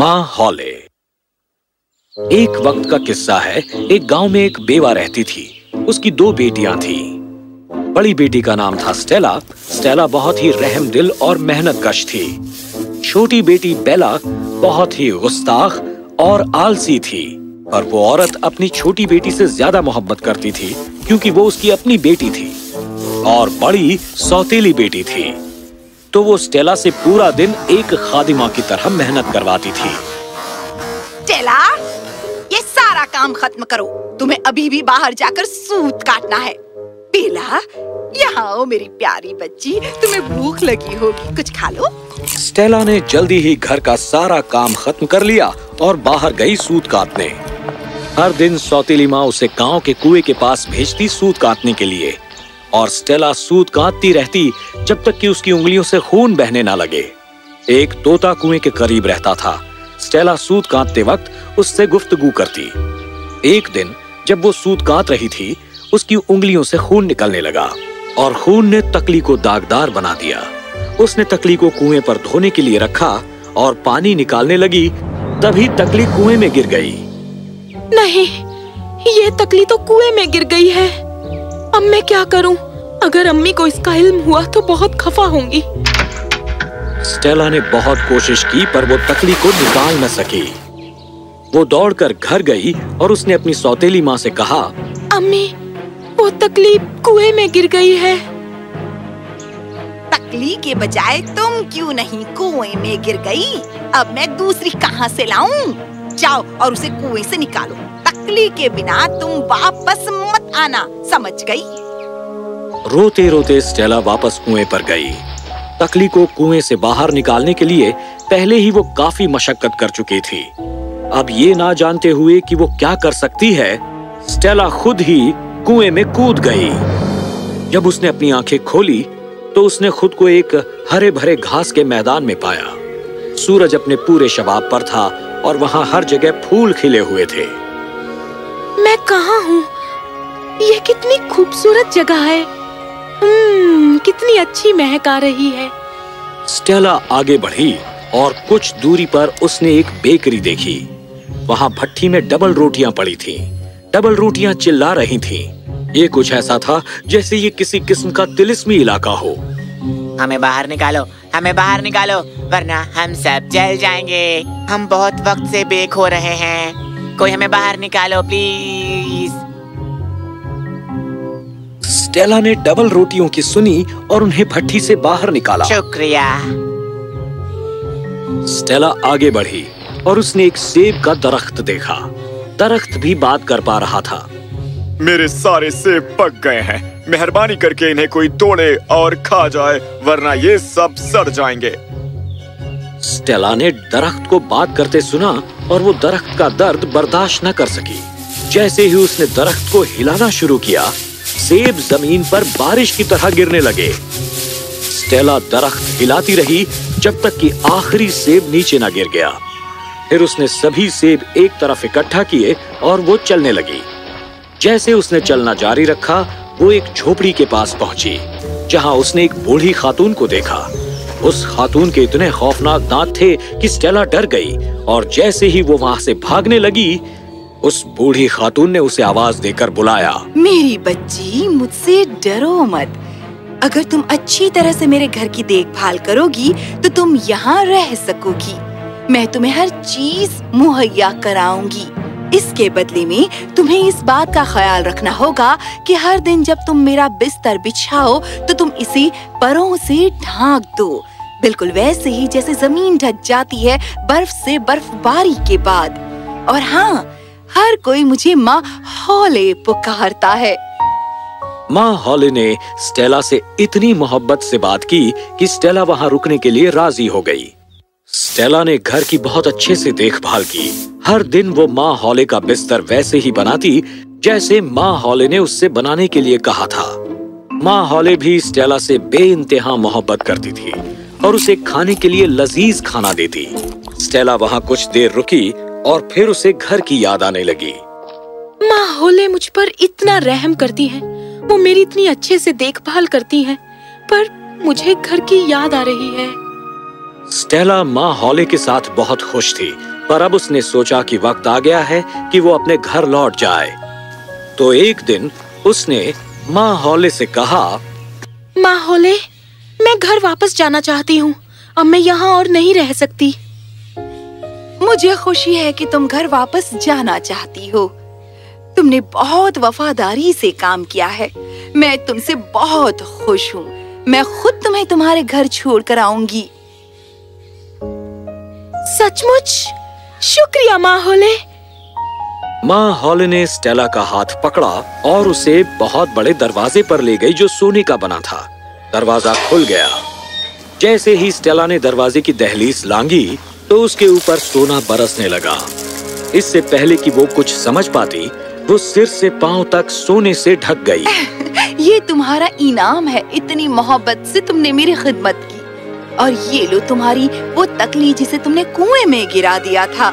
माँ हॉले। एक वक्त का किस्सा है, एक गाँव में एक बेवा रहती थी। उसकी दो बेटियाँ थी। बड़ी बेटी का नाम था स्टेला। स्टेला बहुत ही रहम दिल और मेहनत कश थी। छोटी बेटी बेला बहुत ही गुस्ताख और आलसी थी। पर वो औरत अपनी छोटी बेटी से ज़्यादा मोहब्बत करती थी, क्योंकि वो उसकी अपनी बेटी थी। और बड़ी सौतेली बेटी थी। तो वो स्टेला से पूरा दिन एक खादिमा की तरह मेहनत करवाती थी। स्टेला ये सारा काम खत्म करो। तुम्हें अभी भी बाहर जाकर सूत काटना है। बेला यहाँ आओ मेरी प्यारी बच्ची तुम्हें भूख लगी होगी। कुछ खा लो। स्टेला ने जल्दी ही घर का सारा काम खत्म कर लिया और बाहर गई सूत काटने। हर दिन सौतीली माँ उसे गाँव के कुएँ के पास भेजती सूत काटने के लिए। और स्टेला सूत काटती रहती जब तक कि उसकी उंगलियों से खून बहने ना लगे। एक तोता कुएँ के करीब रहता था। स्टेला सूत काटते वक्त उससे गुफ्तगू करती। एक दिन जब वो सूत काट रही थी, उसकी उंगलियों से खून निकलने लगा और खून ने तकली को दागदार बना दिया। उसने तकली को कुएँ पर धोने के लिए रखा और पानी निकालने लगी, तभी तकली कुएँ में गिर गई। नहीं, ये तकली तो कुएँ में गिर गई है। अब मैं क्या करूँ? अगर अम्मी को इसका इल्म हुआ तो बहुत खफा होंगी। स्टेला ने बहुत कोशिश की पर वो तकली को निकाल न सकी। वो दौड़कर घर गई और उसने अपनी सौतेली माँ से कहा अम्मी वो तकली कुएँ में गिर गई है। तकली के बजाय तुम क्यों नहीं कुएँ में गिर गई? अब मैं दूसरी कहाँ से लाऊं? जाओ और उसे कुएँ से निकालो। तकली के बिना तुम वापस मत आना समझ गई? रोते रोते स्टेला वापस कुएँ पर गई। तकली को कुएँ से बाहर निकालने के लिए पहले ही वो काफ़ी मशक्कत कर चुकी थी। अब ये ना जानते हुए कि वो क्या कर सकती है, स्टेला खुद ही कुएँ में कूद गई। जब उसने अपनी आँखें खोली तो उसने खुद को एक हरे भरे घास के मैदान में पाया। सूरज अपने पूरे शबाब पर था और वहाँ हर जगह फूल खिले हुए थे। मैं कहाँ हूँ? ये कितनी खूबसूरत जगह है। कितनी अच्छी महक आ रही है। स्टेला आगे बढ़ी और कुछ दूरी पर उसने एक बेकरी देखी। वहाँ भट्टी में डबल रोटियाँ पड़ी थीं। डबल रोटियाँ चिल्ला रही थीं। ये कुछ ऐसा था जैसे ये किसी किस्म का तिलिस्मी इलाका हो। हमें बाहर निकालो हमें बाहर निकालो वरना हम सब जल जाएँगे। हम बहुत वक्त से बेक हो रहे हैं। कोई हमें बाहर निकालो प्लीज़। स्टेला ने डबल रोटियों की सुनी और उन्हें भट्टी से बाहर निकाला। शुक्रिया। स्टेला आगे बढ़ी और उसने एक सेब का दरख्त देखा। दरख्त भी बात कर पा रहा था। मेरे सारे सेब पक गए हैं। मेहरबानी करके इन्हें कोई तोड़े और खा जाए वरना ये सब सड़ जाएँगे। स्टेला ने दरख्त को बात करते सुना और वो दरख्त का दर्द बर्दाश्त न कर सकी। जैसे ही उसने दरख्त को हिलाना शुरू किया सेब ज़मीन पर बारिश की तरह गिरने लगे। स्टेला दरख्त हिलाती रही, जब तक कि आखिरी सेब नीचे न गिर गया। फिर उसने सभी सेब एक तरफ़ इकट्ठा किए और वो चलने लगी। जैसे उसने चलना जारी रखा, वो एक झोपड़ी के पास पहुँची, जहाँ उसने एक बूढ़ी खातून को देखा। उस खातून के इतने खौफनाक दांत थे कि स्टेला डर गई और जैसे ही वो वहाँ से भागने लगी उस बूढ़ी खातून ने उसे आवाज़ देकर बुलाया। मेरी बच्ची, मुझसे डरो मत। अगर तुम अच्छी तरह से मेरे घर की देखभाल करोगी तो तुम यहाँ रह सकोगी। मैं तुम्हें हर चीज़ मुहैया कराऊँगी। इसके बदले में तुम्हें इस बात का ख्याल रखना होगा कि हर दिन जब तुम मेरा बिस्तर बिछाओ तो तुम इसे परों से ढांक दो। बिल्कुल वैसे ही जैसे ज़मीन ढक जाती है, बर्फ़ से बर्फबारी के बाद। और हाँ हर कोई मुझे माँ हौले पुकारता है। माँ हॉले ने स्टेला से इतनी मोहब्बत से बात की कि स्टेला वहाँ रुकने के लिए राज़ी हो गई। स्टेला ने घर की बहुत अच्छे से देखभाल की। हर दिन वो माँ हॉले का बिस्तर वैसे ही बनाती, जैसे माँ हॉले ने उससे बनाने के लिए कहा था। माँ हॉले भी स्टेला से बेइंतहा मोहब्बत करती थी और उसे खाने के लिए लजीज खाना देती। स्टेला वहाँ कुछ देर रुकी और फिर उसे घर की याद आने लगी। माँ होले मुझ पर इतना रहम करती है। वो मेरी इतनी अच्छे से देखभाल करती हैं पर मुझे घर की याद आ रही है। स्टेला माँ हॉले के साथ बहुत खुश थी पर अब उसने सोचा कि वक्त आ गया है कि वो अपने घर लौट जाए। तो एक दिन उसने माँ हौले से कहा माँ होले मैं घर वापस जाना चाहती हूँ। अब मैं यहाँ और नहीं रह सकती। मुझे खुशी है कि तुम घर वापस जाना चाहती हो। तुमने बहुत वफादारी से काम किया है। मैं तुमसे बहुत खुश हूँ। मैं खुद तुम्हें तुम्हारे घर छोड़ कर आऊँगी। सचमुच? शुक्रिया, माँ होले। माँ हॉल ने स्टेला का हाथ पकड़ा और उसे बहुत बड़े दरवाजे पर ले गई जो सोने का बना था। दरवाज़ा खुल गया। जैसे ही स्टेला ने दरवाजे की दहलीज लांगी तो उसके ऊपर सोना बरसने लगा। इससे पहले कि वो कुछ समझ पाती वो सिर से पाँव तक सोने से ढक गई। ये तुम्हारा इनाम है इतनी मोहब्बत से तुमने मेरी खिदमत की। और ये लो तुम्हारी वो तकली जिसे तुमने कुएँ में गिरा दिया था।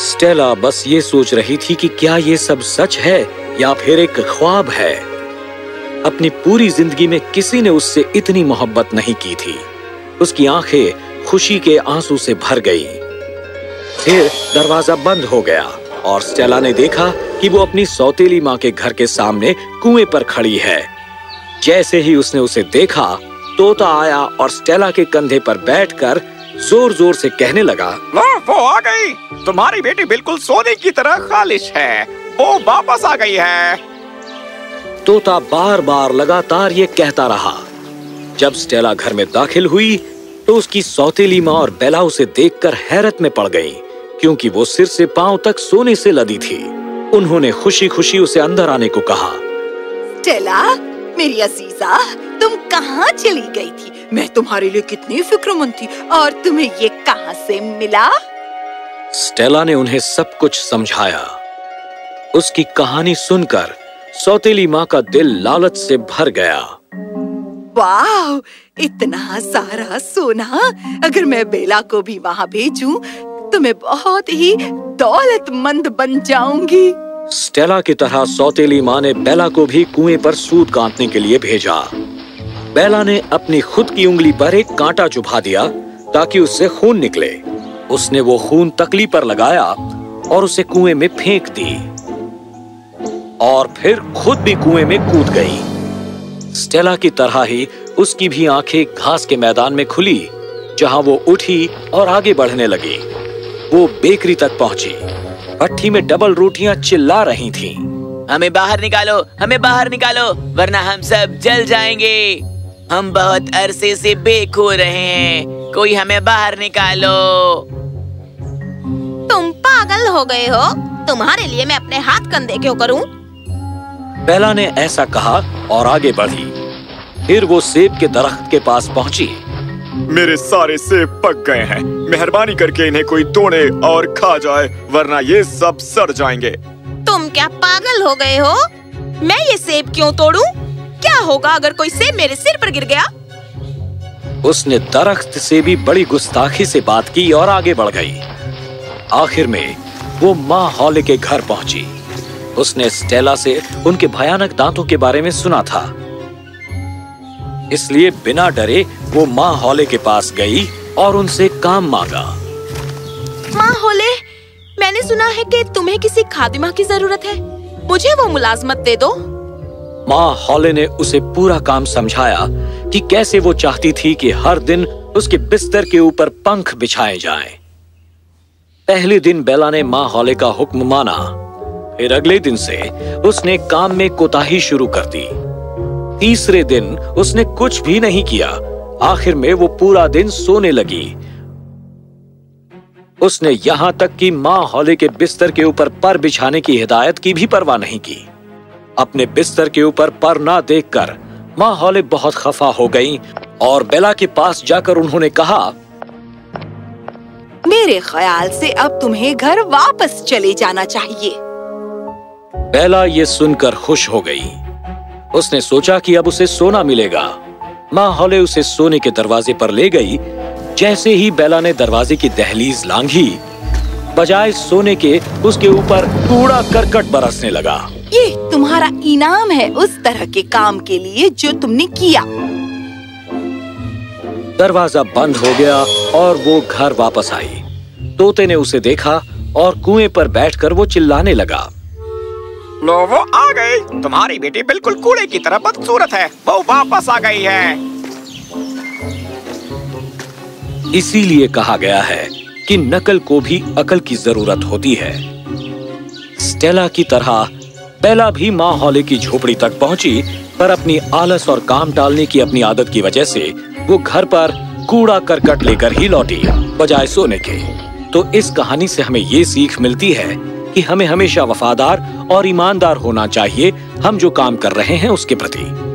स्टेला बस ये सोच रही थी कि क्या ये सब सच है या फिर एक ख्वाब है। अपनी पूरी ज़िंदगी में किसी ने उससे इतनी मोहब्बत नहीं की थी। उसकी आँखें खुशी के आँसू से भर गई। फिर दरवाज़ा बंद हो गया और स्टेला ने देखा कि वो अपनी सौतेली माँ के घर के सामने कुएँ पर खड़ी है। जैसे ही उसने उसे देखा तोता आया और स्टेला के कंधे पर बैठकर ज़ोर ज़ोर से कहने लगा वो आ गई। तुम्हारी बेटी बिल्कुल सोने की तरह खालिश है। वो वापस आ गई है। तोता बार बार लगातार ये कहता रहा। जब स्टेला घर में दाखिल हुई तो उसकी सौतेली माँ और बेला उसे देखकर हैरत में पड़ गई क्योंकि वो सिर से पाँव तक सोने से लदी थी। उन्होंने खुशी खुशी उसे अंदर आने को कहा। स्टेला मेरी अजीजा तुम कहाँ चली गई थी? मैं तुम्हारे लिए कितनी फिक्रमंद थी और तुम्हें ये कहाँ से मिला? स्टेला ने उन्हें सब कुछ समझाया। उसकी कहानी सुनकर सौतेली माँ का दिल लालच से भर गया। वाह, इतना सारा सोना। अगर मैं बेला को भी वहाँ भेजूं तो मैं बहुत ही दौलतमंद बन जाऊँगी। स्टेला की तरह सौतेली माँ ने बेला को भी कुएँ पर सूत काटने के लिए भेजा। बेला ने अपनी खुद की उंगली पर एक कांटा चुभा दिया, ताकि उससे खून निकले। उसने वो खून तकली पर लगाया और उसे कुएँ में फेंक दी। और फिर खुद भी कुएँ में कूद गई। स्टेला की तरह ही उसकी भी आँखें घास के मैदान में खुली जहाँ वो उठी और आगे बढ़ने लगी। वो बेकरी तक पहुँची। भट्टी में डबल रोटियाँ चिल्ला रही थीं। हमें बाहर निकालो हमें बाहर निकालो वरना हम सब जल जाएँगे। हम बहुत अरसे से बेक हो रहे हैं। कोई हमें बाहर निकालो। तुम पागल हो गए हो। तुम्हारे लिए मैं अपने हाथ कंधे क्यों करूँ? बेला ने ऐसा कहा और आगे बढ़ी। फिर वो सेब के दरख्त के पास पहुँची। मेरे सारे सेब पक गए हैं। मेहरबानी करके इन्हें कोई तोड़े और खा जाए वरना ये सब सड़ जाएँगे। तुम क्या पागल हो गए हो? मैं ये सेब क्यों तोड़ूं? क्या होगा अगर कोई सेब मेरे सिर पर गिर गया? उसने दरख्त से भी बड़ी गुस्ताखी से बात की और आगे बढ़ गई। आखिर में वो माँ हॉले के घर पहुँची। उसने स्टेला से उनके भयानक दांतों के बारे में सुना था। इसलिए बिना डरे वो माँ हॉले के पास गई और उनसे काम मांगा। माँ होले मैंने सुना है कि तुम्हें किसी खादिमा की ज़रूरत है। मुझे वो मुलाजमत दे दो। माँ हॉले ने उसे पूरा काम समझाया कि कैसे वो चाहती थी कि हर दिन उसके बिस्तर के ऊपर पंख बिछाए जाएँ। पहले दिन बेला ने माँ हॉले का हुक्म माना। फिर अगले दिन से उसने काम में कोताही शुरू कर दी। तीसरे दिन उसने कुछ भी नहीं किया। आखिर में वो पूरा दिन सोने लगी। उसने यहाँ तक कि माँ हौले के बिस्तर के ऊपर पर बिछाने की हिदायत की भी परवाह नहीं की। अपने बिस्तर के ऊपर पर ना देखकर माँ हौले बहुत खफा हो गईं और बेला के पास जाकर उन्होंने कहा, मेरे ख्याल से अब तुम्हें घर वापस चले जाना चाहिए। बेला ये सुनकर खुश हो गई। उसने सोचा कि अब उसे सोना मिलेगा। माँ हौले उसे सोने के दरवाजे पर ले गई जैसे ही बेला ने दरवाजे की दहलीज लांघी। बजाय सोने के उसके ऊपर कूड़ा करकट बरसने लगा। ये तुम्हारा इनाम है उस तरह के काम के लिए जो तुमने किया। दरवाज़ा बंद हो गया और वो घर वापस आई। तोते ने उसे देखा और कुएँ पर बैठकर वो चिल्लाने लगा। लो वो आ गई तुम्हारी बेटी बिल्कुल कूड़े की तरह बदसूरत है। वो वापस आ गई है। इसीलिए कहा गया है कि नकल को भी अकल की ज़रूरत होती है। स्टेला की तरह बेला भी माँ हॉले की झोपड़ी तक पहुँची, पर अपनी आलस और काम टालने की अपनी आदत की वजह से वो घर पर कूड़ा करकट लेकर ही लौटी, बजाय सोने के। तो इस कहानी से हमें ये सीख मिलती है कि हमें हमेशा वफादार और ईमानदार होना चाहिए। हम जो काम कर रहे हैं उसके प्रति।